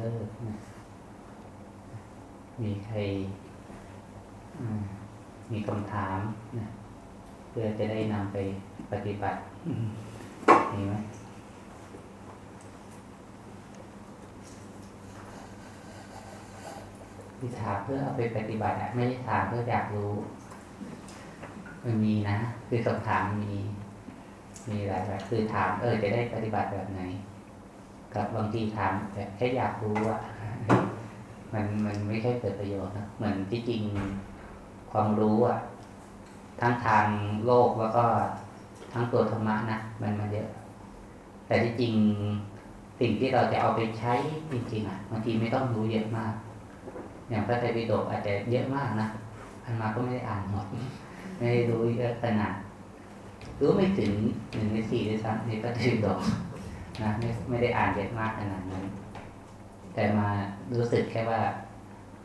เลิกนะมีใครมีคำถามนะเพื่อจะได้นำไปปฏิบัติมีไหมที่ถามเพื่อเอาไปปฏิบัติอะไม่ได้ถามเพื่ออยากรู้ มันมีนะ คือคำถามมี มีหลายแบบคือถามเออจะได้ปฏิบัติแบบไหน กับางทีถามแต่แค่อยากรู้อะมันมันไม่ใช่เกิดประโยชน์นะเหมือนที่จริงความรู้อะ ทั้งทางโลกแล้วก็ทั้งตัวธรรมะนะมันมันเยอะ แต่ที่จริงสิ่งที่เราจะเอาไปใช้จริงๆอะบางทีไม่ต้องรู้เยอะมาก อย่างพระไตรปิฎกอาจจะเยอะมากนะอันมาก็ไม่ได้อ่านหมดไม่ได้รู้เยอะขนาดรู้ไม่ถึงหนึ่งในสี่ด้วยซ้ำในพระไตรปิฎก นะไม่ไม่ได้อ่านเยอะมากขนาดนั้น แต่มารู้สึกแค่ว่า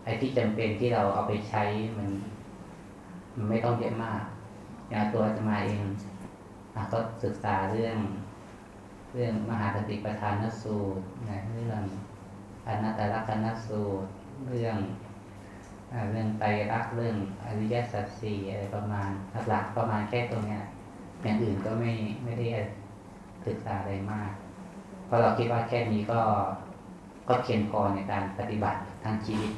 ไอ้ที่จำเป็นที่เราเอาไปใช้มันมันไม่ต้องเยอะมาก อย่างตัวจะมาเองก็ศึกษาเรื่อง เรื่องมหาสติปัฏฐานสูตรนะเรื่องอนัตตลกนสูตร เรื่องเรื่องไตรลักษณ์เรื่องอริยสัจสี่อะไรประมาณหลักประมาณแค่ตรงเนี้ยอย่างอื่นก็ไม่ไม่ได้ศึกษาอะไรมาก เพราะเราคิดว่าแค่นี้ก็ก็เพียงพอในการปฏิบัติทางชีวิต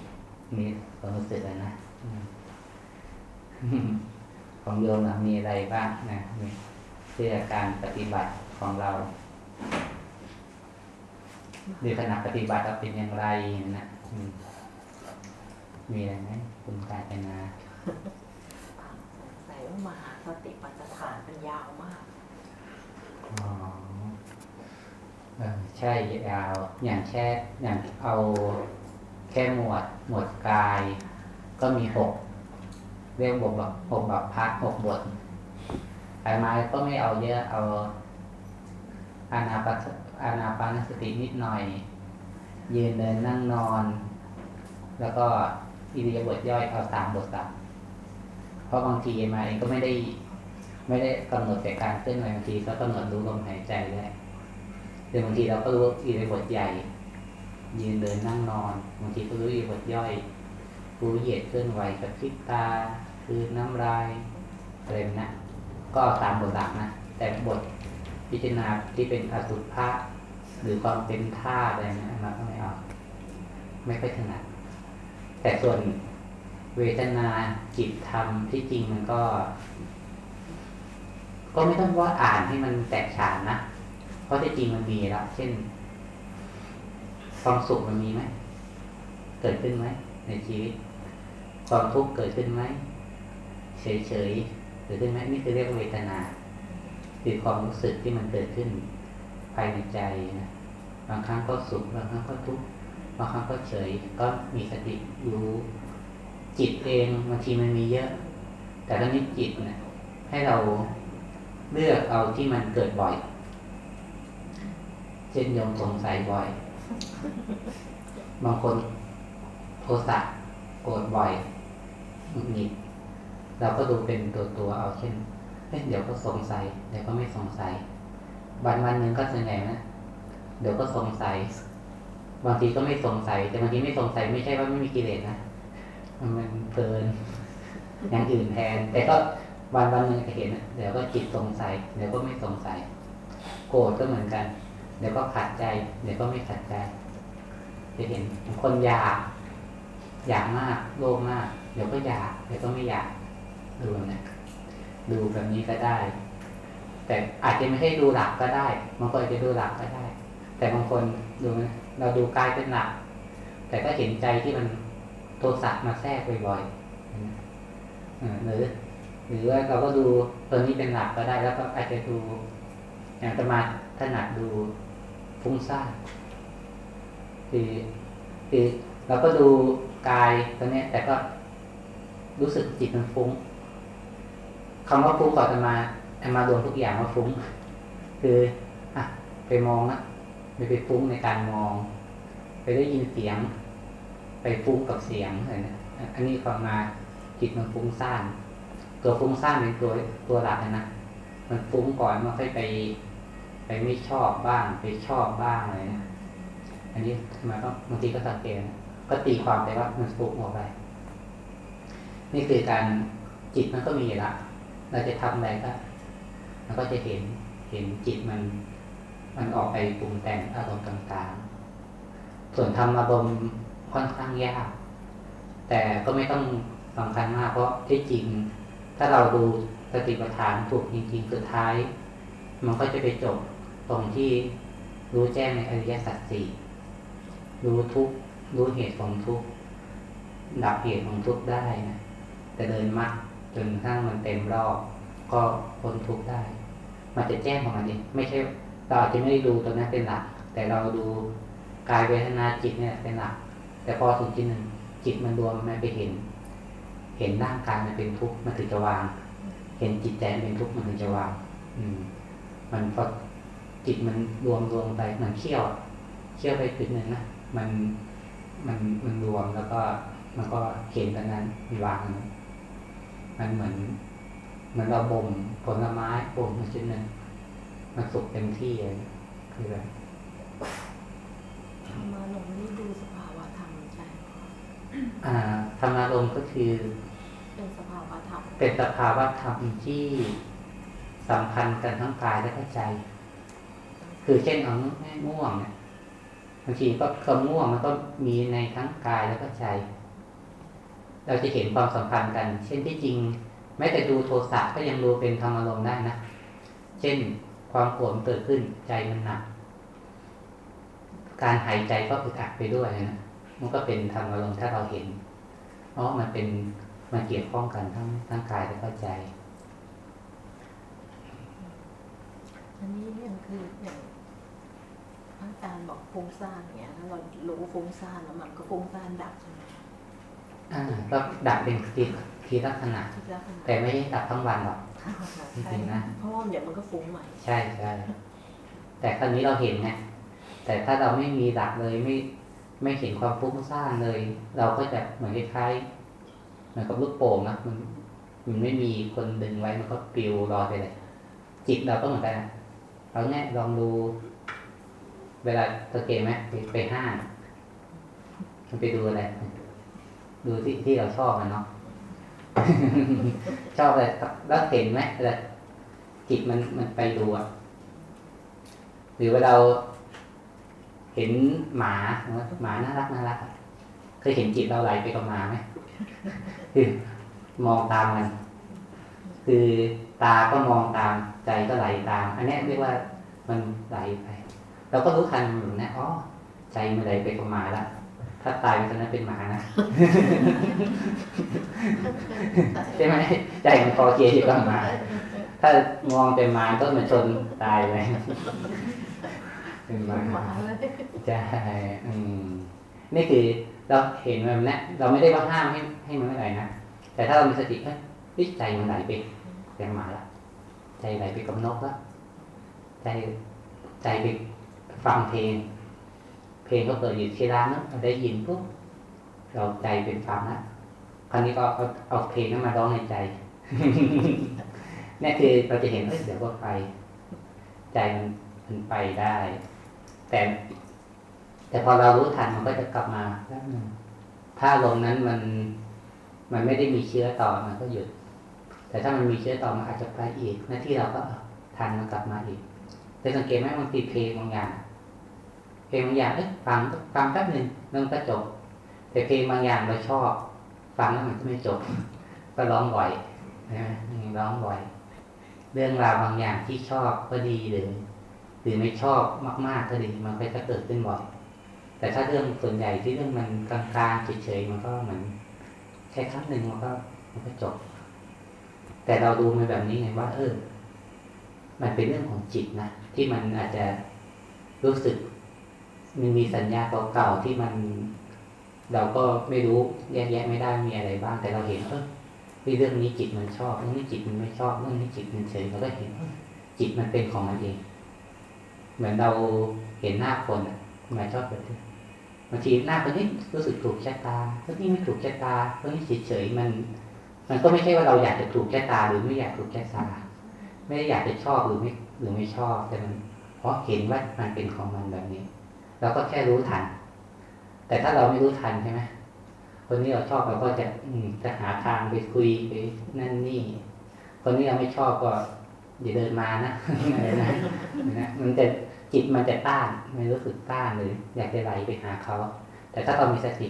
มีความรู้สึกแล้วนะของโยมมีอะไรบ้างนะเพื่อการปฏิบัติของเราหรือขณะปฏิบัติเราเป็นอย่างไรนะมีอะไรไหมคุณกาญจนาใส่ว่ามหาสติปัฏฐานเป็นยาวมากอ๋อเออ ใช่ยาวอย่างแค่อย่างเอาแค่หมวดหมวดกาย ก็มีหกเรียกบทแบบหกแบบพักหกบทไอ้ไม้ก็ไม่เอาเยอะเอาอานาปอานาปานสตินิดหน่อย ยืนเดินนั่งนอน แล้วก็อิริยาบถย่อยเอาสามบทสามเพราะบางทีไมาเองก็ไม่ได้ ไม่ได้กำหนดแต่การเคลื่อนไหวบางทีก็กำหนดรู้ลมหายใจได้ หรือบางทีเราก็รู้อิริยาบถใหญ่ ยืนเดินนั่งนอนบางทีก็รู้อิริยาบถย่อยรู้เหยียดเคลื่อนไหวกับคิดตาคือน้ำลายอะไรนะก็ตามบทหลักนะแต่บทพิจารณาที่เป็นอสุภะหรือความเป็นท่าอะไรนะมาก็ไม่เอาไม่ค่อยถนัดแต่ส่วนเวทนาจิตธรรมที่จริงมันก็ ก็ไม่ต้องว่าอ่านให้มันแตกฉานนะ เพราะที่จริงมันมีล้วเช่นความสุขมันมีไหมเกิดขึ้นไหมในชีวิต ความทุกข์เกิดขึ้นไหมเฉยๆเกิดขึ้นไหมนี่คือเรียกเวทนาคือความรู้สึกที่มันเกิดขึ้นภายในใจนะบางครั้งก็สุขบางครั้งก็ทุกข์บางครั้งก็เฉย ก็มีสติรู้จิตเองบางทีมันมีเยอะ แต่ถ้านี้จิตนะให้เราเลือกเอาที่มันเกิดบ่อย ช่นยมสงสัยบ่อย บางคนโทสะโกรธบ่อยหงุดหงิดเราก็ดูเป็นตัวตัวเอาเช่นเดี๋ยวก็สงสัย เดี๋ยวก็ไม่สงสัย วันวันหนึ่งก็ส่วนใหญ่นะ เดี๋ยวก็สงสัย บางทีก็ไม่สงสัย แต่บางทีไม่สงสัยไม่ใช่ว่าไม่มีกิเลสนะ มันเพลินอย่างอื่นแทน แต่ก็วันวันหนึ่งจะเห็นเดี๋ยวก็จิตสงสัย เดี๋ยวก็ไม่สงสัย โกรธก็เหมือนกัน เดี๋ยวก็ขัดใจ เดี๋ยวก็ไม่ขัดใจ จะเห็นคนอยาก อยากมากโลภมาก เดี๋ยวก็อยาก เดี๋ยวก็ไม่อยาก ดูนะดูแบบนี้ก็ได้ แต่อาจจะไม่ใช่ดูหลักก็ได้บางคนจะดูหลักก็ได้ แต่บางคนดูเราดูกายเป็นหลัก แต่ก็เห็นใจที่มันโทสะมาแทรกบ่อยๆหรือ หรือว่าเราก็ดูตัวนี้เป็นหลักก็ได้ แล้วก็อาจจะดูอย่างตมาถนัดดู ฟุ้งซ่านคือคือเราก็ดูกายตัวนี้แต่ก็รู้สึกจิตมันฟุ้งคำว่าฟุ้งก่อนจะมาจะมารวมทุกอย่างว่าฟุ้ง คืออะไปมองนะไปไปฟุ้งในการมอง ไปได้ยินเสียง ไปฟุ้งกับเสียงอะไรนะอันนี้ความมาจิตมันฟุ้งซ่านตัวฟุ้งซ่านเป็นตัวตัวหลักนะมันฟุ้งก่อนมันค่อยไป ไปไม่ชอบบ้าง ไปชอบบ้างอะไรนะออันนี้มาก็บางทีก็สังเกตนะก็ตีความไปว่ามันปลุกออกไป นี่คือการจิตมันก็มีอยู่ละเราจะทำอะไรก็มันก็จะเห็นเห็นจิตมัน มันออกไปปรุงแต่งอารมณ์ต่างๆ ส่วนทำอารมณ์ค่อนข้างยาก แต่ก็ไม่ต้องสำคัญมากเพราะที่จริง ถ้าเราดูสติปัฏฐานถูกจริงๆสุดท้าย มันก็จะไปจบ ตรงที่รู้แจ้งในอริยสัจสี่รู้ทุกรู้เหตุของทุกดับเหตุของทุกได้นะแต่เดินมากจนกระทั่งมันเต็มรอบ ก็พ้นทุกได้ มันจะแจ้งของมันเองไม่ใช่เราอาจจะไม่ได้ดูตรงนั้นเป็นหลัก แต่เราดูกายเวทนาจิตเนี่ยเป็นหลัก แต่พอถึงจุดหนึ่งจิตมันรวมมันไปเห็น เห็นร่างกายมันเป็นทุกข์มันถึงจะวาง เห็นจิตใจมันเป็นทุกข์มันถึงจะวาง อืม มันพอ จิตมันรวมรวมไปเหมือนเขี้ยวอะเขี้ยวไปจุดหนึ่งนะมันมันมันรวมแล้วก็มันก็เห็นตรงนั้นมีวางอันนั้นมันเหมือนเหมือนเราบ่มผลไม้บ่มมาจุดหนึ่งมันสุกเต็มที่เลยคือแบบธรรมาลงนี่ดูสภาวะธรรมใช่ไหมคะอ่าธรรมารมณ์ก็คือ เป็นสภาวะธรรมเป็นสภาวะธรรมที่สัมพันธ์กันทั้งกายและก็ใจ คือเช่นเอาแม่ง่วงเนี่ยบางทีก็ความง่วงมันก็มีในทั้งกายแล้วก็ใจ เราจะเห็นความสัมพันธ์กัน เช่นที่จริง แม้แต่ดูโทสะก็ยังดูเป็นธรรมอารมณ์ได้นะ เช่นความโกรธเกิดขึ้นใจมันหนัก การหายใจก็อึดอัดไปด้วยนะ มันก็เป็นธรรมอารมณ์ถ้าเราเห็น เพราะมันเป็นมันเกี่ยวข้องกันทั้งทั้งกายและก็ใจอันนี้เนี่ยคืออย่าง อาจารย์บอกฟุ้งซ่านอย่างเงี้ยถ้าเรารู้ฟุ้งซ่านแล้วมันก็ฟุ้งซ่านดับใช่ไหมอ่าก็ดับเป็นทีทีลักษณะที่ลักษณะแต่ไม่ได้ดับทั้งวันหรอกจริงๆนะเพราะว่าเดี๋ยวมันก็ฟุ้งใหม่ ใช่ใช่แต่ครั้งนี้เราเห็นไงแต่ถ้าเราไม่มีหลักเลยไม่ไม่เห็นความฟุ้งซ่านเลย เราก็จะเหมือนคล้ายๆเหมือนกับลูกโป่งนะมันมันไม่มีคนดึงไว้มันก็ปลิวลอยไปเลย จิตเราก็เหมือนกันนะเราเนี่ยลองดู เวลาสังเกตไหมไปไปห้างมันไปดูอะไร ดูที่ที่เราชอบมันเนาะชอบอะไรแล้วเห็นไหมเวลาจิตมันมันไปดูอะหรือว่าเราเห็นหมาหมาน่ารักน่ารักอะเคยเห็นจิตเราไหลไปกับหมาไหมคือมองตามมัน คือตาก็มองตามใจก็ไหลตาม อันเนี้ยเรียกว่ามันไหลไป เราก็รู้ทันมันอยู่นะอ๋อใจมันไหลไปกับหมาละถ้าตายไปตอนนั้นเป็นหมานะใช่ไหมใจมันคอเคลียร์อยู่กับหมา ถ้ามองเป็นหมาก็มันชนตายเลยเป็นหมาหมาเลยใช่อืมนี่คือเราเห็นมันนะเราไม่ได้ว่าห้ามให้ให้มันไม่ไหลนะแต่ถ้าเรามีสติเอ้ยเฮ้ยใจมันไหลไปแรงหมาละใจไหลไปกับนกละใจใจไป ฟังเพลง เพลงก็เปิดอยู่ที่ร้านนั้นเราได้ยินปุ๊บเราใจเป็นฟังละคราวนี้ก็เอาเอาเพลงนั้นมาร้องในใจนี่คือเราจะเห็นเอ้ยเดี๋ยวก็ไปใจมันมันไปได้ แต่ แต่พอเรารู้ทันมันก็จะกลับมาแป๊บนึงถ้าลมนั้นมัน มันไม่ได้มีเชื้อต่อมันก็หยุด แต่ถ้ามันมีเชื้อต่อมันอาจจะไปอีกหน้าที่เราก็ทันมันกลับมาอีกแต่สังเกตไหมบางทีเพลงบางอย่าง เพลงบางอย่างเอ๊ะฟังฟังแป๊บหนึ่งแล้วมันก็จบ แต่เพลงบางอย่างเราชอบ ฟังแล้วมันก็ไม่จบ ก็ร้องบ่อยนะร้องบ่อย เรื่องราวบางอย่างที่ชอบก็ดีหรือหรือไม่ชอบมากๆก็ดีมันก็จะเกิดขึ้นบ่อย แต่ถ้าเรื่องส่วนใหญ่ที่เรื่องมันกลางๆเฉยๆมันก็เหมือนแค่ครั้งหนึ่งมันก็มันก็จบ แต่เราดูมันแบบนี้ไงว่า เออ มันเป็นเรื่องของจิตนะที่มันอาจจะรู้สึก มันมีสัญญาเก่าๆที่มัน เราก็ไม่รู้แยกแยะไม่ได้มีอะไรบ้าง แต่เราเห็นเออเรื่องนี้จิตมันชอบเรื่องนี้จิตมันไม่ชอบเรื่องนี้จิตมันเฉยเราก็เห็นจิตมันเป็นของมันเอง เหมือนเราเห็นหน้าคนอะหมายชอบแบบนี้บางทีหน้าคนนี้รู้สึกถูกชะตาคนนี้ไม่ถูกชะตาคนนี้เฉยๆมัน มันก็ไม่ใช่ว่าเราอยากจะถูกชะตา หรือไม่อยากถูกชะตาไม่ได้อยากจะชอบหรือไม่หรือไม่ชอบแต่มันเพราะเห็นว่ามันเป็นของมันแบบนี้ เราก็แค่รู้ทัน แต่ถ้าเราไม่รู้ทันใช่ไหมคนนี้เราชอบเราก็จะอืจะหาทางไปคุยไปนั่นนี่ คนนี้เราไม่ชอบก็อย่าเดินมานะอะไรนะนะมันจะจิตมันจะต้านไมันรู้สึกต้านเลยอยากจะไหลไปหาเขา แต่ถ้าเรามีสติ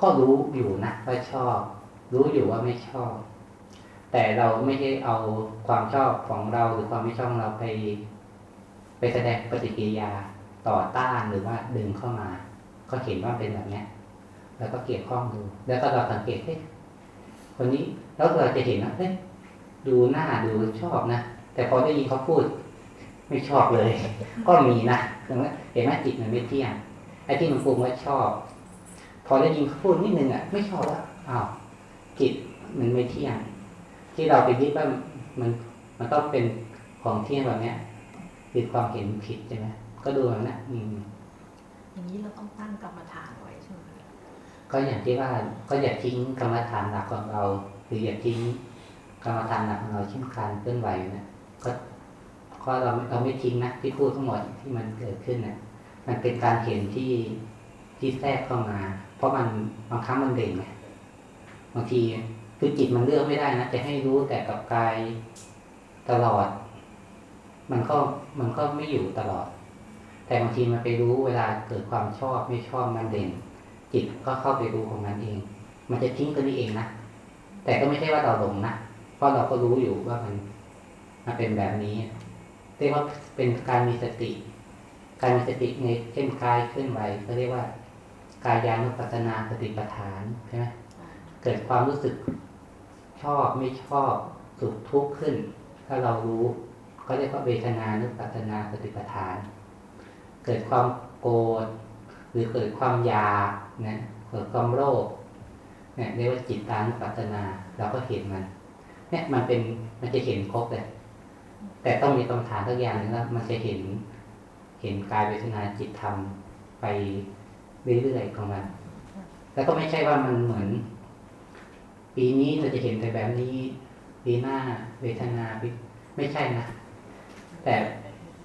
ก็รู้อยู่นะว่าชอบ รู้อยู่ว่าไม่ชอบ แต่เราไม่ใช่เอาความชอบของเราหรือความไม่ชอบของเราไป ไปแสดงปฏิกิริยา ต่อต้านหรือว่าดึงเข้ามา ก็เห็นว่าเป็นแบบเนี้ย แล้วก็เก็บข้องดู แล้วก็เราสังเกตเฮ้ยคนนี้แล้วเราจะเห็นว่าเฮ้ยดูหน้าดูชอบนะแต่พอได้ยินเขาพูด ไม่ชอบเลย ก็มีนะเห็นไหมเห็นไหมจิตมันไม่เที่ยงไอ้ที่มันปรุงว่าชอบ พอได้ยินเขาพูดนิดนึงอะ ไม่ชอบแล้วอ้าวจิตมันไม่เที่ยง ที่เราไปยึดว่ามันมันต้องเป็นของเที่ยงแบบเนี้ยคือความเห็นผิดใช่ไหม ก็ดูแบบนั้นอืมอย่างนี้เราต้องตั้งกรรมฐานไว้ใช่ไหมก็อย่างที่ว่าก็อย่าทิ้งกรรมฐานหลักของเรา หรืออย่าทิ้งกรรมฐานหลักของเราเช่นการเคลื่อนไหวนะก็ก็เราเราไม่ทิ้งนะที่พูดทั้งหมดที่มันเกิดขึ้นนะมันเป็นการเห็นที่ที่แทรกเข้ามา เพราะมันบางครั้งมันเด่นไงบางทีคือจิตมันเลือกไม่ได้นะจะให้รู้แต่กับกายตลอด มันก็มันก็ไม่อยู่ตลอด แต่บางทีมันไปรู้เวลาเกิดความชอบไม่ชอบมันเด่น จิตก็เข้าไปรู้ของมันเอง มันจะทิ้งตัวนี้เองนะแต่ก็ไม่ใช่ว่าเราหลงนะเพราะเราก็รู้อยู่ว่ามันมันเป็นแบบนี้เรียกว่าเป็นการมีสติ การมีสติในเช่นกายเคลื่อนไหวก็เรียกว่ากายานุปัสนาสติปัฏฐานใช่ไหมเกิดความรู้สึกชอบไม่ชอบสุขทุกข์ขึ้น ถ้าเรารู้ ก็เรียกว่าเวทนานุปัสนาสติปัฏฐาน เกิดความโกรธหรือเกิดความอยากนะเกิดความโลภเนี่ยเรียกว่าจิตตานุปัสสนา เราก็เห็นมัน เนี่ยมันเป็นมันจะเห็นครบเลย แต่ต้องมีกรรานทุกอย่างหนึงแล้วมันจะเห็นเห็นกายเวทนาจิตธรรมไปเรื่อยๆของมัน แล้วก็ไม่ใช่ว่ามันเหมือน ปีนี้เราจะเห็นแต่แบบนี้ ปีหน้าเวทนาไม่ใช่นะแต่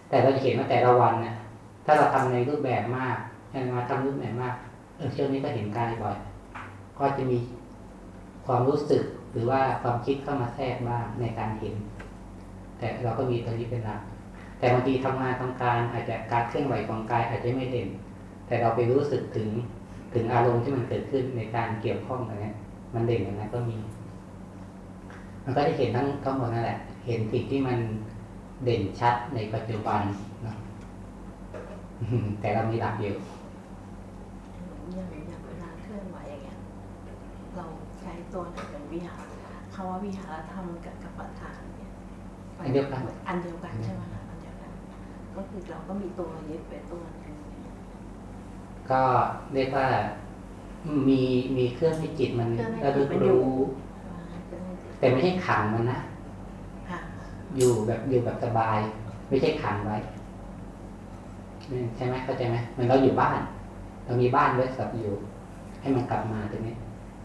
แต่เราจะเห็นว่าแต่ละวันเนี่ย ถ้าเราทำในรูปแบบมากใช่ไหมทำรูปแบบมากเออช่วงนี้ก็เห็นกายบ่อย ก็จะมีความรู้สึกหรือว่าความคิดเข้ามาแทรกบ้างในการเห็น แต่เราก็มีตัวนี้เป็นหลัก แต่บางทีทำงานทำการอาจจะการเคลื่อนไหวของกายอาจจะไม่เด่น แต่เราไปรู้สึกถึงถึงอารมณ์ที่มันเกิดขึ้นในการเกี่ยวข้องอะไรเนี้ยมันเด่นอย่างนั้นก็มี มันก็จะเห็นทั้งทั้งหมดนั่นแหละ เห็นสิ่งที่มันเด่นชัดในปัจจุบัน แต่เรามีหลักอยู่อย่างอย่างเวลาเคลื่อนไหวอย่างเงี้ยเราใช้ตัวไหนเป็นวิหารคำว่าวิหารธรรมกับกรรมฐานเนี่ยอันเดียวกันอันเดียวกันใช่ไหมคะอันเดียวกัน ก็คือเราก็มีตัวยึดเป็นตัวหนึงก็เรียกว่ามีมีเครื่องให้จิตมันระลึกรู้แต่ไม่ใช่ขังมันนะค่ะอยู่แบบอยู่แบบสบาย ไม่ใช่ขังไว้ ใช่ไหมเข้าใจไหมเหมันเราอยู่บ้าน เรามีบ้านไว้สับอยู่ ให้มันกลับมาตรงนี้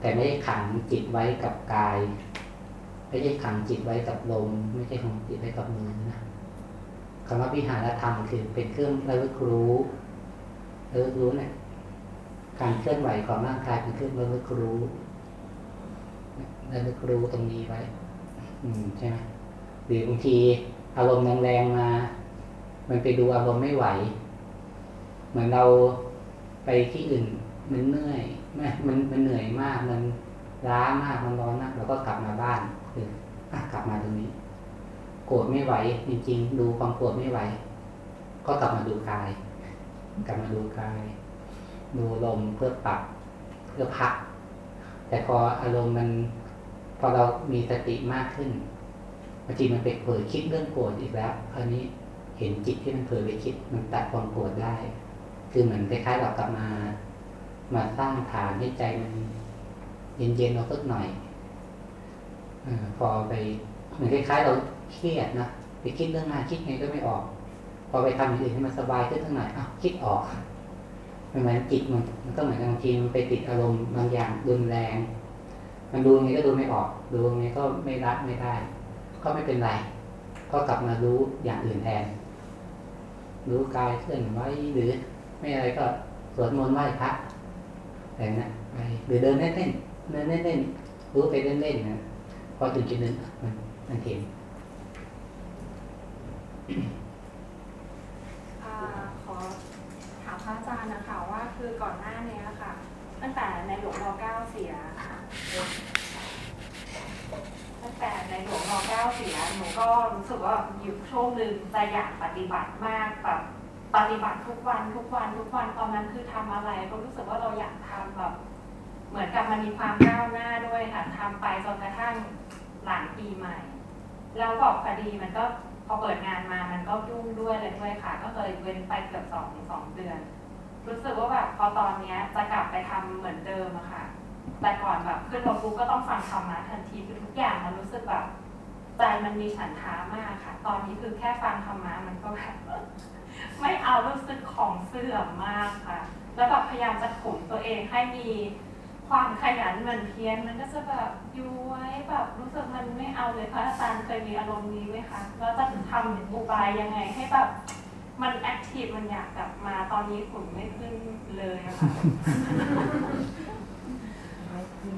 แต่ไม่ได้ขังจิตไว้กับกาย ไม่ใช่ขังจิตไว้กับลม ไม่ใช่ขังจิตไว้กับมือนะคำว่าวิหารธรรมคือเป็นเครื่องระลึกรู้ระลึกรู้เนี่ยการเคลื่อนไหวของร่างกายเป็นเครื่องระลึกรู้ระลึกรู้ตรงนี้ไว้ อืมใช่ไหมหรือบางทีอารมณ์แรงๆมา มันไปดูอารมณ์ไม่ไหว มือนเราไปที่อื่นมันเหนื่อยมันมันมันเหนื่อยมาก มันล้ามากมันร้อนมากเราก็กลับมาบ้านคืออะกลับมาตรงนี้ โกรธไม่ไหวจริง ๆ ดูความโกรธไม่ไหว ก็กลับมาดูกาย กลับมาดูกาย ดูลมเพื่อปรับเพื่อพัก แต่พออารมณ์มันพอเรามีสติมากขึ้นบางทีมันไปเผลอคิดเรื่องโกรธอีกแล้วคราวนี้เห็นจิตที่มันเผลอไปคิดมันตัดความโกรธได้ คือเหมือนคล้ายๆเรากลับมา มาสร้างฐานให้ใจมันเย็นๆเราสักหน่อยอพอไปเหมือนคล้ายๆเราเครียดนะไปคิดเรื่องงานคิดไงก็ไม่ออก พอไปทำอย่างอื่นให้มันสบายขึ้นสักหน่อยอ้าวคิดออกมันเหมือนจิตมันมันก็เหมือนบางทีมันไปติดอารมณ์บางอย่างรุนแรง มันดูยังไงก็ดูไม่ออก ดูยังไงก็ไม่รัดไม่ได้ ก็ไม่เป็นไร ก็กลับมารู้อย่างอื่นแทน รู้กายเคลื่อนไหวหรือ ไม่อะไรก็สวดมนต์ไหว้พระอะไรนะไปหรือเดินเล่นเล่นๆเดินเล่นเล่นๆรู้ไปเล่นเล่นๆนะพอถึงจุดหนึ่งมันมันเห็นขอถามพระอาจารย์นะคะว่าคือก่อนหน้านี้ค่ะ ตั้งแต่ในหลวงรอเก้าเสียค่ะตั้งแต่ในหลวงรอเก้าเสียหนูก็รู้สึกว่าอยู่ช่วงหนึ่งจะอยากปฏิบัติมากแบบ ปฏิบัติทุกวันทุกวันทุกวันตอนนั้นคือทำอะไรก็รู้สึกว่าเราอยากทำแบบเหมือนกับมันมีความก้าวหน้าด้วยค่ะทำไปจนกระทั่งหลังปีใหม่ แล้วบอกพอดีมันก็พอเปิดงานมามันก็ยุ่งด้วยเลยด้วยค่ะ ก็เลยเว้นไปเกือบสองสองเดือน รู้สึกว่าแบบพอตอนเนี้ยจะกลับไปทำเหมือนเดิมอะค่ะ แต่ก่อนแบบขึ้นรถปุ๊บก็ต้องฟังธรรมะทันทีคือทุกอย่างมันรู้สึกแบบใจมันมีฉันทามากค่ะ ตอนนี้คือแค่ฟังธรรมะมันก็แบบ ไม่เอารู้สึกของเสื่อมมากค่ะ แล้วแบบพยายามจะข่มตัวเองให้มีความขยันหมั่นเพียรมันก็จะแบบย้วยแบบรู้สึกมันไม่เอาเลยพระอาจารย์เคยมีอารมณ์นี้ไหมคะแล้วจะทำอุบายยังไงให้แบบมันแอคทีฟมันอยากกลับมาตอนนี้ขุนไม่ขึ้นเลยอะค่ะไม่ขึ้น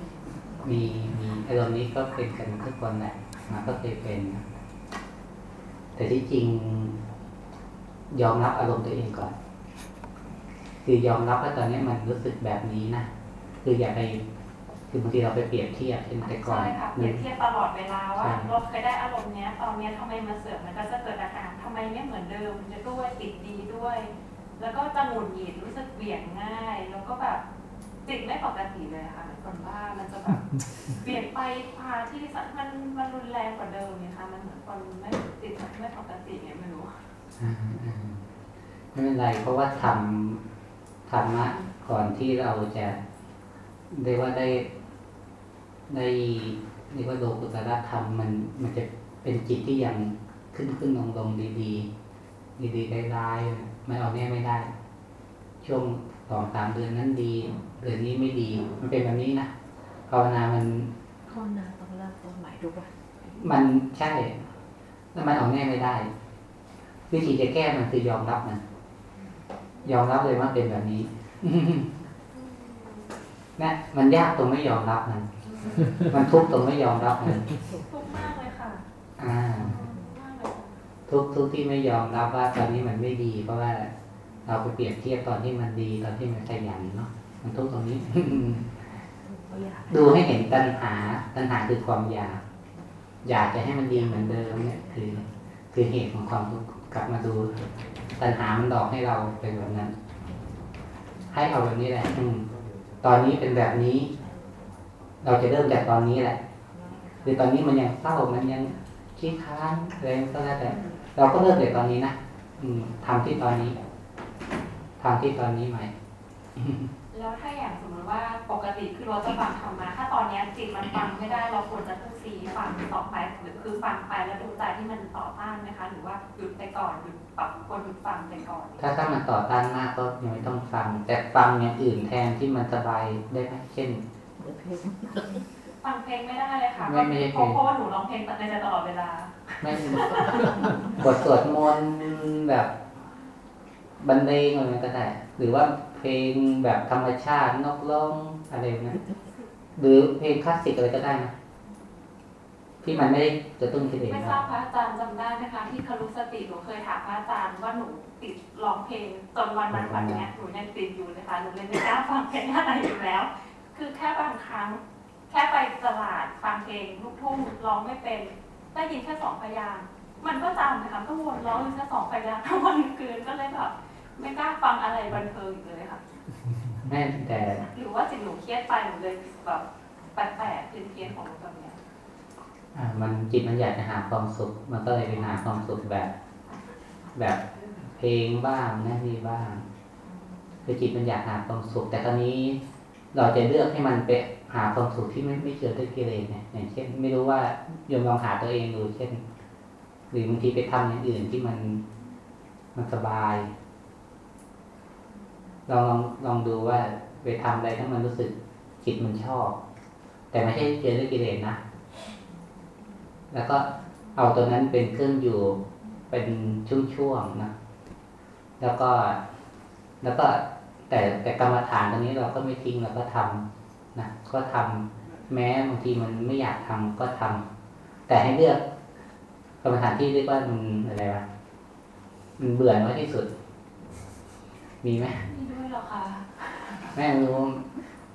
มีมีอารมณ์นี้ก็เป็นกันทุกคนแหละมันก็เคยเป็น แต่ที่จริง ยอมรับอารมณ์ตัวเองก่อน คือยอมรับว่าตอนนี้มันรู้สึกแบบนี้นะคืออย่าไปคือบางทีเราไปเปรียบเทียบเช่นแต่ก่อนใช่ค่ะเปรียบเทียบตลอดเวลาว่าใช่เราเคยได้อารมณ์เนี้ยตอนเนี้ยทำไมมาเสื่อมมันก็จะเกิดอาการทำไมไม่เหมือนเดิมจะด้วยติดดีด้วย แล้วก็จะหงุดหงิดรู้สึกเบี่ยงง่าย แล้วก็แบบจิตไม่ปกติเลยค่ะเหมือนคนบ้ามันจะแบบเปลี่ยนไปพาที่มันมันรุนแรงกว่าเดิมเนี่ยค่ะมันเหมือนคนไม่จิตไม่ปกติไงไม่รู้อ่าอ่า ไม่เป็นไรเพราะว่าทำธรรมะก่อนที่เราจะเรียกว่าได้ได้เรียกว่าโลกุตระธรรมมันมันจะเป็นจิตที่ยังขึ้นขึ้นลงลงดีดีดีดีได้ร้ายๆมันเอาแน่ไม่ได้ ช่วงสองสามเดือนนั้นดี เดือนนี้ไม่ดี มันเป็นแบบนี้นะภาวนามันข้อนาต้องเริ่มต้นใหม่ทุกวันมันใช่แล้วมันเอาแน่ไม่ได้ วิธีจะแก้มันคือยอมรับมันยอมรับเลยว่าเป็นแบบนี้นะมันยากตรงไม่ยอมรับมันมันทุกข์ตรงไม่ยอมรับมันทุกข์มากเลยค่ะอ่ามากเลยค่ะทุกข์ทุกข์ที่ไม่ยอมรับว่าตอนนี้มันไม่ดีเพราะว่า เราไปเปรียบเทียบตอนที่มันดีตอนที่มันขยันเนาะมันทุกข์ตรงนี้ก็อยากดูให้เห็นตัณหา ตัณหาคือความอยาก อยากจะให้มันดีเหมือนเดิมเนี่ยคือคือเหตุของความทุกข์ กลับมาดูตัณหามันหลอกให้เราเป็นแบบนั้น ให้เอาแบบนี้แหละ อืม ตอนนี้เป็นแบบนี้ เราจะเริ่มจากตอนนี้แหละคือตอนนี้มันยังเศร้ามันยังขี้ค้านอะไรก็แล้วแต่เราก็เริ่มจากตอนนี้นะอืมทำที่ตอนนี้ทำที่ตอนนี้ใหม่แล้วถ้าอย่างสมมติว่าปกติคือเราจะฟังธรรมะถ้าตอนนี้จิตมันฟังไม่ได้เราควรจะทุกซีฟังต่อไป คือฟังไปแล้วดูใจที่มันต่อต้านไหมคะหรือว่าหยุดไปก่อนหยุดปรับควรหยุดฟังไปก่อน ถ้าถ้ามันต่อต้านมากก็ยังไม่ต้องฟัง แต่ฟังอย่างอื่นแทนที่มันสบายได้ไหมเช่นเปิดเพลงฟังเพลงไม่ได้เลยค่ะไม่ไม่ใช่เพลงเพราะว่าหนูร้องเพลงในใจตลอดเวลา ไม่บทสวดมนต์แบบบรรเลงอะไรก็ได้ หรือว่าเพลงแบบธรรมชาตินกร้องอะไรนะหรือเพลงคลาสสิกอะไรก็ได้นะ ที่มันไม่ได้จะตุ้งกิเลสไม่ทราบพระอาจารย์จำได้ไหมคะ ที่คารุสติหนูเคยถามพระอาจารย์ว่าหนูติดร้องเพลงจนวันนั้นวันเนี้ยหนูยังติดอยู่เลยค่ะหนูเลยไม่กล้าฟังเพลงอะไรอยู่แล้ว คือแค่บางครั้ง แค่ไปตลาดฟังเพลงลูกทุ่งร้องไม่เป็นได้ยินแค่สองพยางค์มันก็จำนะคะก็วนร้องอยู่แค่สองพยางค์ทั้งวันทั้งคืนก็เลยแบบไม่กล้าฟังอะไรบันเทิงอีกเลยค่ะแม่แต่หรือว่าจิตหนูเครียดไปหนูเลยแบบแปลกๆเพี้ยนๆของหนูแบบเนี้ยอ่า มันจิตมันอยากจะหาความสุข มันก็เลยไปหาความสุขแบบ แบบเพลงบ้างนั่นนี่บ้างคือจิตมันอยากหาความสุข แต่คราวนี้เราจะเลือกให้มันไปหาความสุขที่ไม่ไม่เจอด้วยกิเลสเนี่ยอย่างเช่น ไม่รู้ว่าโยมลองหาตัวเองดูเช่น หรือบางทีไปทำอย่างอื่นที่มันมันสบายลองลองลองดูว่าไปทำอะไรถ้ามันรู้สึกจิตมันชอบ แต่ไม่ใช่เจอด้วยกิเลสนะ แล้วก็เอาตัวนั้นเป็นเครื่องอยู่เป็นช่วงๆนะ แล้วก็แล้วก็แต่แต่กรรมฐานตรงนี้เราก็ไม่ทิ้งเราก็ทำนะก็ทำแม้บางทีมันไม่อยากทำก็ทำแต่ให้เลือกกรรมฐานที่เรียกว่ามันอะไรวะมันเบื่อน้อยที่สุด มีไหมนี่ด้วยเหรอคะแม่รู้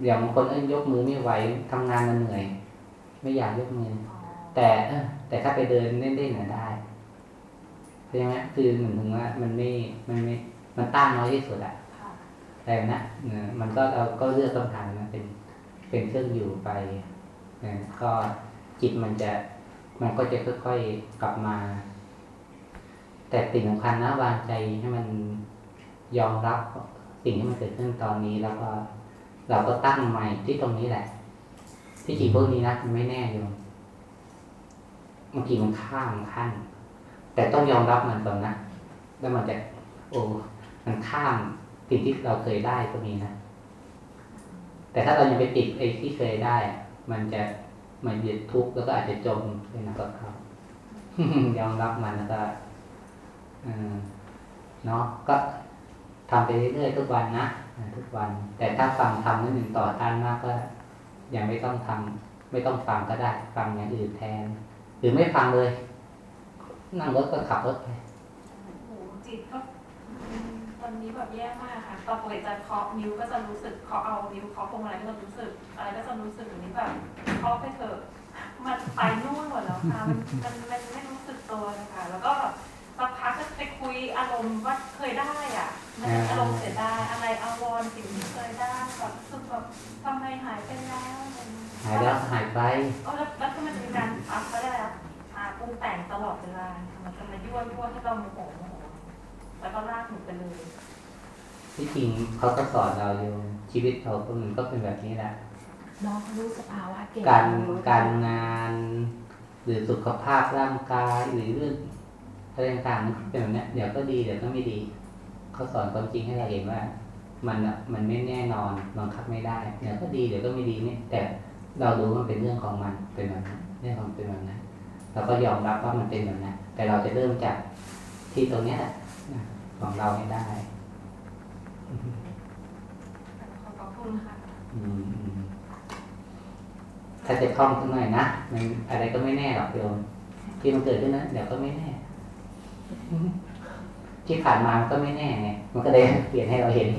อย่างบางคนเอ้ยยกมือไม่ไหวทำงานมันเหนื่อย ไม่อยากยกมืออ๋อ แต่เออแต่ถ้าไปเดินเล่นๆน่ะได้ใช่ไหมคือเหมือนถึงว่ามันไม่มันไม่มันต้านน้อยที่สุดอะค่ะแต่นะเออมันก็เราก็เลือกคำถามนะเป็นเป็นเครื่องอยู่ไปเออก็จิตมันจะมันก็จะค่อยๆกลับมา แต่สิ่งสำคัญนะวางใจให้มันยอมรับสิ่งที่มันเกิดขึ้นตอนนี้แล้วก็ เราก็ตั้งใหม่ที่ตรงนี้แหละ ที่จริงพวกนี้นะมันไม่แน่โยม บางทีมันข้ามขั้น แต่ต้องยอมรับมันก่อนนะแล้วมันจะโอ้มันข้ามสิ่งที่เราเคยได้ก็มีนะ แต่ถ้าเรายังไปติดไอ้ที่เคยได้ มันจะมันยึดทุกข์แล้วก็อาจจะจมไปนะกับเขายอมรับมันแล้วก็เนาะก็ทำไปเรื่อยๆทุกวันนะทุกวัน แต่ถ้าฟังทำนิดหนึ่งต่อต้านมากก็ยังไม่ต้องทำไม่ต้องฟังก็ได้ ฟังอย่างอื่นแทน รือไม่ฟังเลย นั่งรถก็ขับรถไปโอ้โหจิตก็อืมตอนนี้แบบแย่มากค่ะตอนปกติจะเคาะนิ้วก็จะรู้สึกเคาะเอานิ้วเคาะพวงมาลัยก็จะรู้สึก อะไรก็จะรู้สึกอย่างนี้แบบเคาะไปเถอะมันไปนู่นหมดแล้วค่ะมันมันมันไม่รู้สึกตัวเลยค่ะแล้วก็แบบสักพักก็ไปคุยอารมณ์ว่าเคยได้อะมันอารมณ์เสียดายอะไรอาวรณ์สิ่งที่เคยได้แบบรู้สึกแบบทำไมหายไปแล้วอะไร หายแล้วหายไปเออแล้วแล้วก็มันจะมีการอะเขาเรียกอะไรอะอ่าปรุงแต่งตลอดเวลา มันจะมายั่วยั่วให้เราโมโหโมโห แล้วก็ลากหนูไปเลย ที่จริงเขาก็สอนเราอยู่ชีวิตเราก็มันก็เป็นแบบนี้แหละ น้องรู้สภาวะเก่งการรู้การงาน หรือสุขภาพร่างกายหรือเรื่องอะไรต่างๆมันเป็นแบบเนี้ยเดี๋ยวก็ดีเดี๋ยวก็ไม่ดี เขาสอนความจริงให้เราเห็นว่า มันอะมันไม่แน่นอนบังคับไม่ได้ เดี๋ยวก็ดีเดี๋ยวก็ไม่ดีเนี่ยแต่ เรารู้ว่ามันเป็นเรื่องของมันเป็นแบบนั้นเรื่องของมันเป็นแบบนั้นเราก็ยอมรับว่ามันเป็นแบบนั้นแต่เราจะเริ่มจากที่ตรงเนี้ยแหละของเราให้ได้ขอบคุณค่ะอืมอืมถ้าจะคล่องขึ้นหน่อยนะมันอะไรก็ไม่แน่หรอกโยมที่มันเกิดขึ้นนะเดี๋ยวก็ไม่แน่ ที่ผ่านมามันก็ไม่แน่ไงมันก็เลยเปลี่ยนให้เราเห็น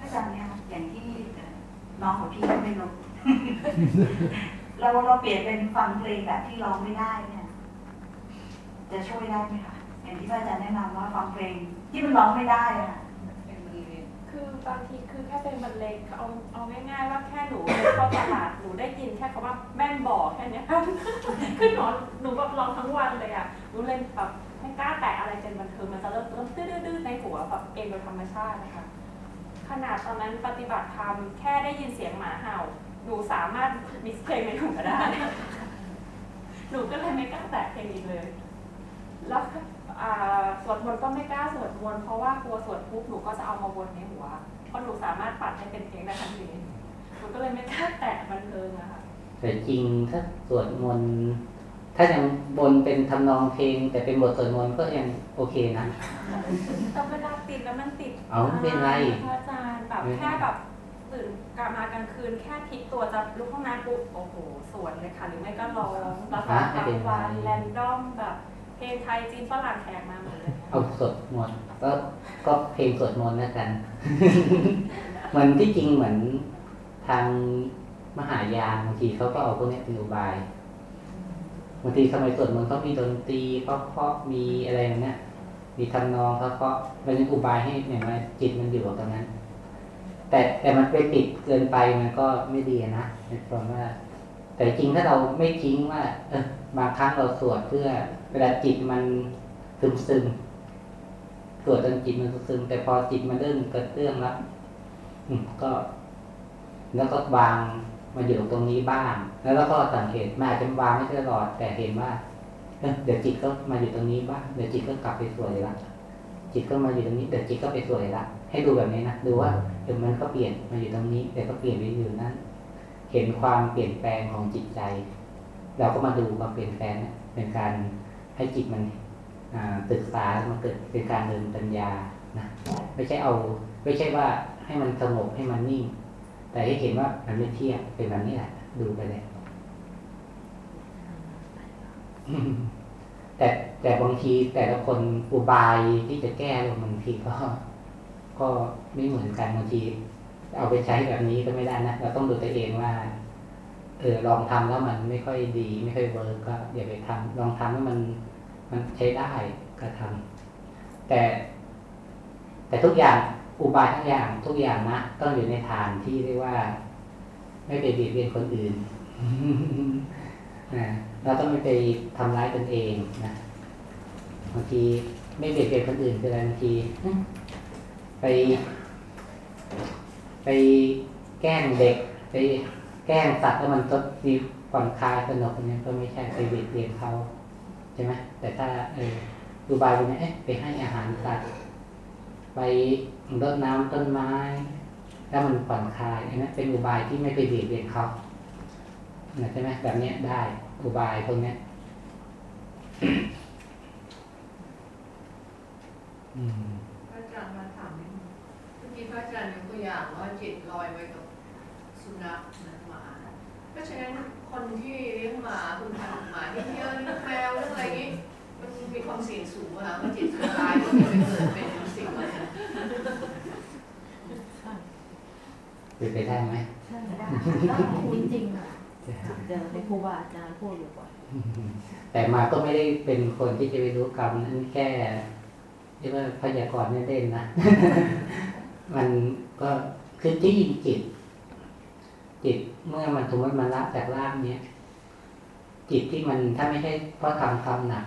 อาจารย์เนี่ยอย่างที่น้องของพี่ก็ไม่รู้ เราเราเปลี่ยนเป็นฟังเพลงแบบที่ร้องไม่ได้เนี่ย จะช่วยได้ไหมคะอย่างที่พระอาจารย์แนะนำว่าฟังเพลงที่มันร้องไม่ได้อะคือบางทีคือแค่เป็นบรรเลงเอาเอาง่ายๆว่าแค่หนูเข้าตลาดหนูได้ยินแค่คำว่าแม่นบอกแค่เนี้ยคือหนูหนูแบบร้องทั้งวันเลยอะหนูเลยแบบไม่กล้าแตะอะไรเป็นบันเทิงมันจะเริ่มเริ่มตื้อๆในหัวแบบเองโดยธรรมชาตินะคะขนาดตอนนั้นปฏิบัติธรรมแค่ได้ยินเสียงหมาเห่า หนูสามารถมิกซ์เพลงในหัวได้ หนูก็เลยไม่กล้าแตะเพลงอีกเลย แล้วอ่าสวดมนต์ก็ไม่กล้าสวดมนต์เพราะว่ากลัวสวดปุ๊บหนูก็จะเอามาวนในหัว เพราะหนูสามารถปัดให้เป็นเพลงได้ทันทีหนูก็เลยไม่กล้าแตะบันเทิงอะค่ะแต่จริงถ้าสวดมนต์ถ้ายังบนเป็นทำนองเพลง แต่เป็นบทสวดมนต์ก็ยังโอเคนะแต่เวลาติดแล้วมันติดเอาไม่เป็นไรพระอาจารย์แบบแค่แบบ ตื่นกลับมากลางคืนแค่พลิกตัวจะลุกห้องน้ำปุ๊บโอ้โหสวดเลยค่ะ หรือไม่ก็ร้องแล้วก็กลางวันแรนดอมแบบ เพลงไทยจีนฝรั่งแขกมาหมดเลยเอาสวดมนต์ก็ก็เพลงสวดมนต์แล้วกันมันที่จริงเหมือนทางมหายานบางทีเขาก็เอาพวกเนี้ยเป็นอุบายบางทีสมัยสวดมนต์เขามีดนตรีเพราะๆมีอะไรอย่างเนี้ยมีทำนองเพราะๆมันเป็นอุบายให้เนี่ยว่าจิตมันอยู่กับตรงนั้น แต่แต่มันไปติดเกินไปมันก็ไม่ดีนะในความว่า แต่จริงถ้าเราไม่ทิ้งว่าเออบางครั้งเราสวดเพื่อ เวลาจิตมันซึมซึมสวดจนจิตมันซึมแต่พอจิตมันเริ่มกระเตื้องแล้วก็ แล้วก็วางมาอยู่ตรงนี้บ้าง แล้วเราก็สังเกตมันอาจะวางไม่ตลอด แต่เห็นว่าเออเดี๋ยวจิตก็มาอยู่ตรงนี้บ้างเดี๋ยวจิตก็กลับไปสวยละจิตก็มาอยู่ตรงนี้เดี๋ยวจิตก็ไปสวยละ ให้ดูแบบนี้นะดูว่าเดี๋ยวมันก็เปลี่ยนมาอยู่ตรงนี้เดี๋ยวก็เปลี่ยนไปอยู่นั้น เห็นความเปลี่ยนแปลงของจิตใจ เราก็มาดูความเปลี่ยนแปลงเป็นการให้จิตมันศึกษามันเกิดเป็นการเดินปัญญานะไม่ใช่เอา ไม่ใช่ว่าให้มันสงบให้มันนิ่ง แต่ให้เห็นว่ามันไม่เที่ยงเป็นแบบนี้แหละดูไปเลยแต่แต่บางทีแต่ละคนอุบายที่จะแก้ลงบางทีก็ ก็ไม่เหมือนกันบางที เอาไปใช้แบบนี้ก็ไม่ได้นะเราต้องดูตัวเองว่าเออลองทำแล้วมันไม่ค่อยดี ไม่ค่อยเวิร์กก็อย่าไปทำลองทำแล้วมันมันใช้ได้ก็ทำแต่ แต่ทุกอย่างอุบายทั้งอย่างทุกอย่างนะต้องอยู่ในฐานที่เรียกว่า ไม่ไปเบียดเบียนคนอื่นนะเราต้องไม่ไปทำร้ายตนเองนะบางทีไม่เบียดเบียนคนอื่นคืออะไรบางที ไป ไปแกล้งเด็ก ไปแกล้งสัตว์แล้วมันก็มีผ่อนคลายสนุกเนี่ยก็ไม่ใช่ไปเบียดเบียนเขาใช่ไหมแต่ถ้าเออดูบายวันนี้เอ๊ะไปให้อาหารสัตว์ไปรดน้ำต้นไม้ แล้วมันผ่อนคลายอันนั้นเป็นอุบายที่ไม่ไปเบียดเบียนเขาใช่ไหมแบบเนี้ยได้อุบายพวกเนี้ยอืม ระอาจารย์ยกตัวอย่างว่าจิตลอยไปกับสุนัขนะหมาเพราะฉะนั้นคนที่เลี้ยงหมาคุณพันธุ์หมาที่เที่ยวเลี้ยงแมวเรื่องอะไรนี้มันมีความเสี่ยงสูงอะว่าจิตสุดท้ายก็จะไปเกิดเป็นสิ่งอะไรนะใช่เป็นไปได้ไหมใช่จริงๆอะเจอในครูบาอาจารย์พูดอยู่บ่อยแต่มาก็ไม่ได้เป็นคนที่จะไปรู้กรรมนั่นแค่เรียกว่าพยากรณ์เล่นๆนะ มันก็คือที่ยิงจิต จิตเมื่อมันสมมติมันละจากร่างเนี้ยจิตที่มันถ้าไม่ใช่เพราะทำคำหนัก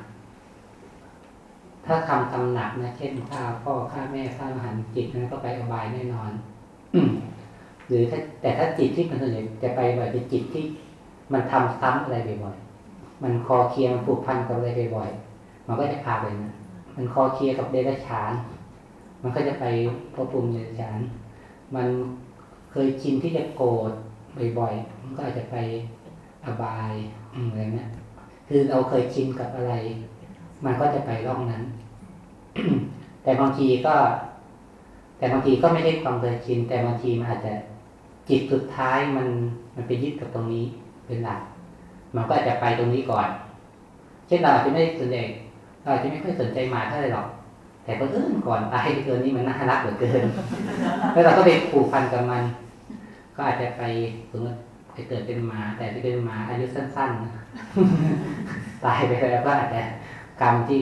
ถ้าทำคำหนักนะเช่นฆ่าพ่อฆ่าแม่ฆ่าอาหารจิตนั้นก็ไปอบายแน่นอนหรือถ้าแต่ถ้าจิตที่มันส่วนใหญ่จะไปบ่อยเป็นจิตที่มันทำซ้ำอะไรบ่อยๆมันคอเคลียร์มันผูกพันกับอะไรบ่อยๆมันก็จะพาไปนะมันคอเคลียร์กับเดรัจฉาน มันก็จะไปพบภูมิเดรัจฉานมันเคยชินที่จะโกรธบ่อยๆ มันก็อาจจะไปอบายอะไรเงี้ยคือเราเคยชินกับอะไร มันก็จะไปร่องนั้น แต่บางทีก็ แต่บางทีก็ไม่ใช่ความเคยชิน แต่บางทีมันอาจจะจิตสุดท้ายมันมันไปยึดกับตรงนี้เป็นหลัก มันก็อาจจะไปตรงนี้ก่อน เช่นเราอาจจะไม่สนใจเราอาจจะไม่ค่อยสนใจหมาเท่าไหร่หรอก แต่ก็เออก่อนตายตัวนี้มันน่ารักเหลือเกิน แล้วเราก็ไปผูกพันกับมัน ก็อาจจะไปสมมติไปเกิดเป็นหมา แต่ที่เป็นหมาอายุสั้นๆนะตายไปแล้วก็อาจจะกรรมที่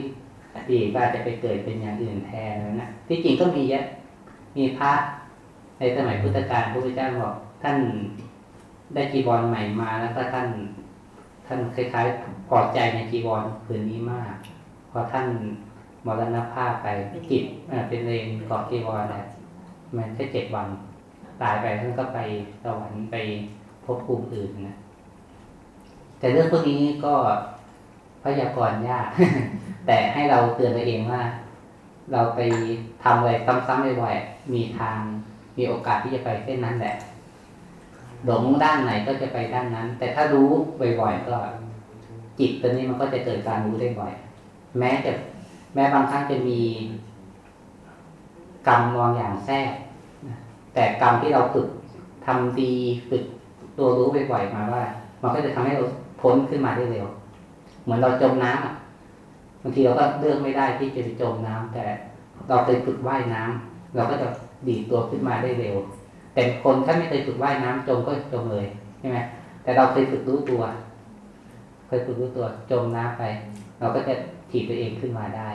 ดีก็อาจจะไปเกิดเป็นอย่างอื่นแทนนะที่จริงก็มีเยอะมีพระในสมัยพุทธกาลพระพุทธเจ้าบอกท่านได้จีวรใหม่มาแล้วก็ท่าน ท่านคล้ายๆพอใจในจีวรผืนนี้มาก พอท่าน มรณภาพไปจิตเอ่อเป็นเลงเกาะจีวรเนี่ยมันแค่เจ็ดวัน ตายไปท่านก็ไปสวรรค์ไปภพภูมิอื่นนะแต่เรื่องพวกนี้ก็พยากรณ์ยาก แต่ให้เราเตือนตัวเองว่า เราไปทำอะไรซ้ำๆบ่อยๆมีทางมีโอกาสที่จะไปเส้นนั้นแหละหลงด้านไหนก็จะไปด้านนั้น แต่ถ้ารู้บ่อยๆก็ จิตตัวนี้มันก็จะเกิดการรู้ได้บ่อย แม้จะ แม้บางครั้งจะมีกรรมบางอย่างแทรกแต่กรรมที่เราฝึกทำดีฝึกตัวรู้บ่อยๆมาว่า มันก็จะทำให้เราพ้นขึ้นมาได้เร็ว เหมือนเราจมน้ำอะบางทีเราก็เลือกไม่ได้ที่จะไปจมน้ำแต่เราเคยฝึกว่ายน้ำเราก็จะดีตัวขึ้นมาได้เร็ว แต่คนถ้าไม่เคยฝึกว่ายน้ำจมก็จมเลยใช่ไหมแต่เราเคยฝึกรู้ตัว เคยฝึกรู้ตัวจมน้ำไป เราก็จะ ถีบตัวเองขึ้นมาได้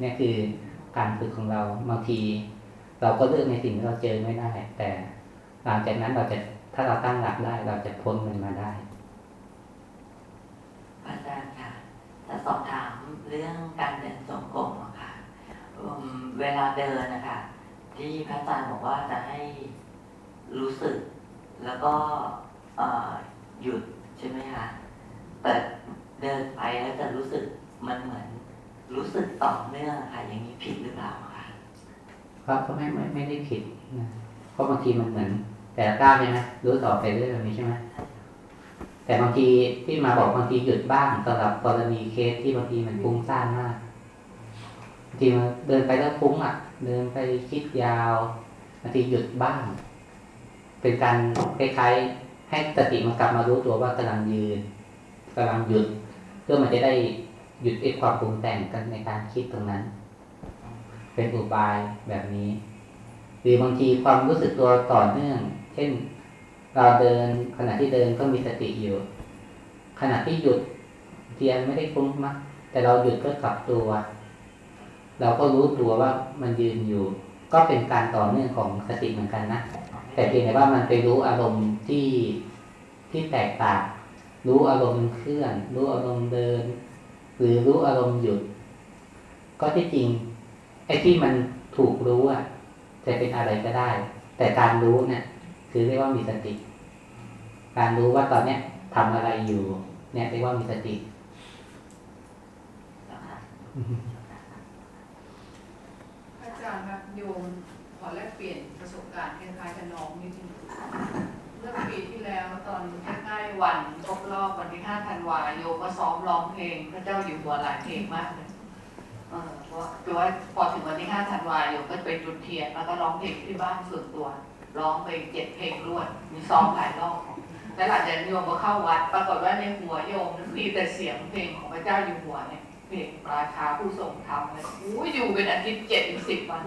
เนี่ยคือการฝึกของเราบางที เราก็เลือกในสิ่งที่เราเจอไม่ได้ แต่หลังจากนั้นเราจะถ้าเราตั้งหลักได้ เราจะพ้นมันมาได้อาจารย์ค่ะจะสอบถามเรื่องการเดินจงกรมอะค่ะเวลาเดินนะคะที่พระอาจารย์บอกว่าจะให้รู้สึก แล้วก็หยุดใช่ไหมคะแต่เดินไปแล้วจะรู้สึก มันเหมือนรู้สึกต่อเนื่องค่ะอย่างนี้ผิดหรือเปล่าคะครับก็ไม่ไม่ไม่ได้ผิดนะเพราะบางทีมันเหมือน แต่ก้าวใช่ไหมรู้ต่อไปเรื่อยแบบนี้ใช่ไหมแต่บางทีที่มาบอกบางทีหยุดบ้างสำหรับกรณีเคสที่บางทีมันฟุ้งซ่านมากบางทีมันเดินไปแล้วฟุ้งอะ เดินไปคิดยาวบางทีหยุดบ้าง เป็นการคล้ายๆให้สติมันกลับมารู้ตัวว่ากำลังยืนกำลังหยุดเพื่อมันจะได้ หยุดไอ้ความปรุงแต่งกันในการคิดตรงนั้น เป็นอุบายแบบนี้ หรือบางทีความรู้สึกตัวต่อเนื่อง เช่น เราเดินขณะที่เดินก็มีสติอยู่ ขณะที่หยุดเทียนไม่ได้ฟุ้งมากแต่เราหยุดก็กลับตัว เราก็รู้ตัวว่ามันยืนอยู่ ก็เป็นการต่อเนื่องของสติเหมือนกันนะแต่เพียงแต่ว่ามันไปรู้อารมณ์ที่ที่แตกต่างรู้อารมณ์เคลื่อน รู้อารมณ์เดิน หรือรู้อารมณ์หยุด ก็ที่จริงไอ้ที่มันถูกรู้อะจะเป็นอะไรก็ได้ แต่การรู้เนี่ยคือเรียกว่ามีสติ การรู้ว่าตอนเนี้ยทำอะไรอยู่ เนี่ยเรียกว่ามีสติอาจารย์ครับโยมขอแลกเปลี่ยนประสบการณ์คล้ายๆกับน้องนิดนึงเมื่อปีที่แล้วตอนใก วันครบรอบวันที่5ธันวาโยมก็ซ้อมร้องเพลง พระเจ้าอยู่หัวหลายเพลงมากเลยเออเพราะคือว่าพอถึงวันที่5ธันวาโยมก็ไปจุดเทียนแล้วก็ร้องเพลงที่บ้านส่วนตัวร้องไปเจ็ดเพลงรวด มีซ้อมหลายรอบแล้วหลังจากนั้โยมก็เข้าวัด ปรากฏว่าในหัวโยมนั้นมีแต่เสียงเพลงของพระเจ้าอยู่หัวเนี่ยเพลงราชาผู้ทรงธรรมเลยอู้ยอยู่เป็นอาทิตย์เจ็ดถึงสิบวัน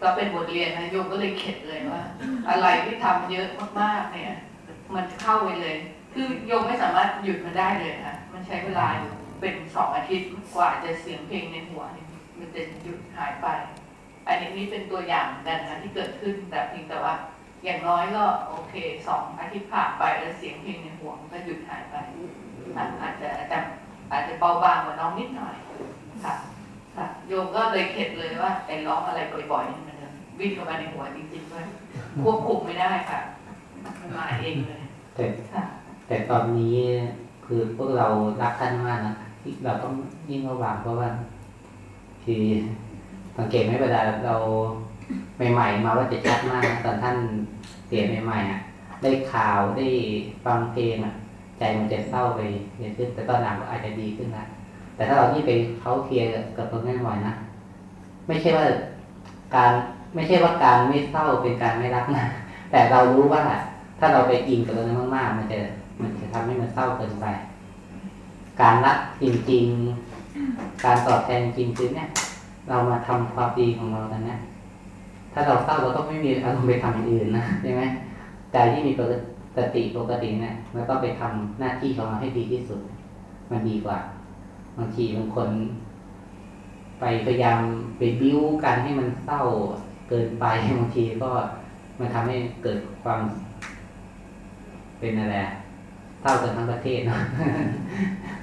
ก็เป็นบทเรียนนะโยมก็เลยเข็ดเลยว่า อะไรที่ทำเยอะมากๆเนี่ย มันเข้าไปเลย คือโยมไม่สามารถหยุดมันได้เลยนะมันใช้เวลาอยู่เป็นสองอาทิตย์กว่าจะเสียงเพลงในหัวเนี่ยมันจะหยุดหายไป อันนี้นี่เป็นตัวอย่างกันนะที่เกิดขึ้นแต่เพียงแต่ว่า อย่างน้อยก็โอเคสองอาทิตย์ผ่านไปแล้วเสียงเพลงในหัวมันก็หยุดหายไปอะอาจจะอาจจะอาจจะเบาบางกว่าน้องนิดหน่อยค่ะค่ะโยมก็เลยเข็ดเลยว่าไอ้ร้องอะไรบ่อยๆนี่มันจะวิ่งเข้ามาในหัวจริงๆด้วยควบคุมไม่ได้ค่ะมันมาเองเลยแต่ค่ะ แต่ตอนนี้คือพวกเรารักท่านมากนะที่เราต้องยิ่งระวังเพราะว่าคือสังเกตไหมเวลาเราใหม่ ๆ มาว่าจะชัดมากนะตอนท่านเสียใหม่ๆอะได้ข่าวได้ฟังเพลงอะ ใจมันจะเศร้าไปเยอะขึ้น แต่ตอนหลังก็อาจจะดีขึ้นนะแต่ถ้าเราที่ไปเขาเคลียร์กับตรงนั้นบ่อยนะไม่ใช่ว่าการไม่ใช่ว่าการไม่เศร้าเป็นการไม่รักนะแต่เรารู้ว่าถ้าเราไปอินกับตรงนั้นมากๆมันจะ ทำให้มันเศร้าเกินไป การรักจริง ๆ การตอบแทนจริงคือเนี่ย เรามาทำความดีของเรากันนะถ้าเราเศร้าเราก็ไม่มีอารมณ์ไปทำอย่างอื่นนะใช่ไหมใจที่มีปกติปกติเนี่ยมันก็ไปทำหน้าที่ของเราให้ดีที่สุด มันดีกว่า บางทีบางคน ไปพยายามไปบิ้วกันให้มันเศร้าเกินไปบางทีก็มันทำให้เกิดความเป็นอะไร เศร้ากันทั้งประเทศเนาะ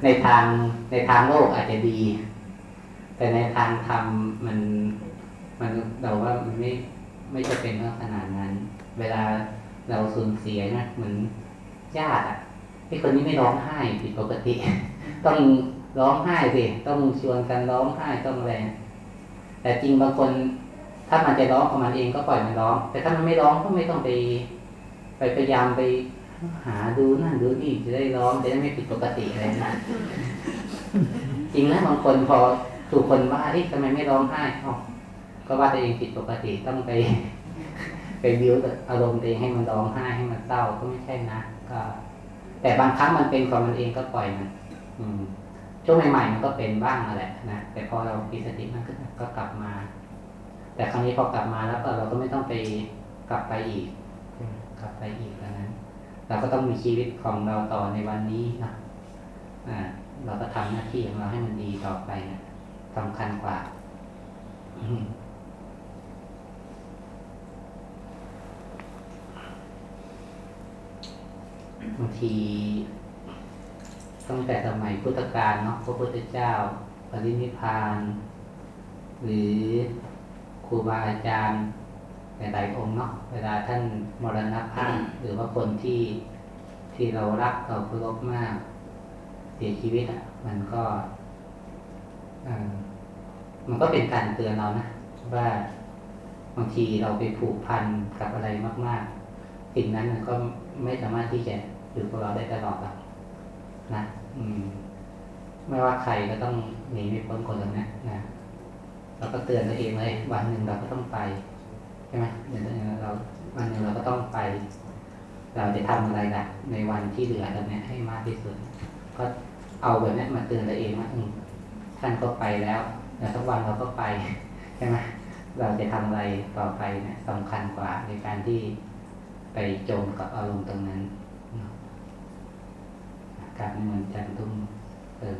ในทางในทางโลกอาจจะดี แต่ในทางธรรมมันมันเราว่ามันไม่ไม่จะเป็นขนาดนั้น เวลาเราสูญเสียนะเหมือนญาติอะไอ้คนนี้ไม่ร้องไห้ผิดปกติ ต้องร้องไห้สิต้องชวนกันร้องไห้ต้องอะไรแต่จริงบางคน ถ้ามันจะร้องของมันเองก็ปล่อยมันร้อง แต่ถ้ามันไม่ร้องก็ไม่ต้องไป ไปพยายามไป หาดูนั่นดูนี่จะได้ร้องจะได้ไม่ผิดปกติอะไรนะจริงนะบางคนพอถูกคนว่าที่ทำไมไม่ร้องไห้อ๋อก็ว่าตัวเองผิดปกติต้องไป ไปบิวอารมณ์ตัวเองให้มันร้องไห้ให้มันเศร้าก็ไม่ใช่นะก็ แต่บางครั้งมันเป็นของมันเองก็ปล่อยมัน อืมช่วงใหม่ๆมันก็เป็นบ้างนั่นแหละนะแต่พอเรามีสติมากขึ้นก็กลับมา แต่ครั้งนี้พอกลับมาแล้วก็เราก็ไม่ต้องไปกลับไปอีก กลับไปอีกดังนั้น เราก็ต้องมีชีวิตของเราต่อในวันนี้นะอ่าเราก็ทำหน้าที่ของเราให้มันดีต่อไปนะสำคัญกว่าบางทีตั้งแต่สมัยพุทธกาลเนาะพระพุทธเจ้าปรินิพาน หรือครูบาอาจารย์ หลายๆองค์เนาะเวลาท่านมรณภาพหรือว่าคนที่ที่เรารักเราเคารพมาก เสียชีวิตอะ มันก็เอ่อมันก็เป็นการเตือนเรานะว่าบางทีเราไปผูกพันกับอะไรมาก ๆ สิ่งนั้นมันก็ไม่สามารถที่จะอยู่กับเราได้ตลอดหรอกนะอืม ไม่ว่าใครก็ต้องหนีไม่พ้นคนตรงนั้นนะเราก็เตือนตัวเองเลยวันหนึ่งเราก็ต้องไป ใช่ไหมเราวันนึงเราก็ต้องไป เราจะทำอะไรละในวันที่เหลือตรงนี้ให้มากที่สุด ก็เอาแบบนี้มาเตือนตัวเองว่าท่านก็ไปแล้วแต่ทุกวันเราก็ไปใช่ไหมเราจะทำอะไรต่อไปนะสำคัญกว่าในการที่ไปจมกับอารมณ์ตรงนั้นการเหมือนจันทุ่มเติม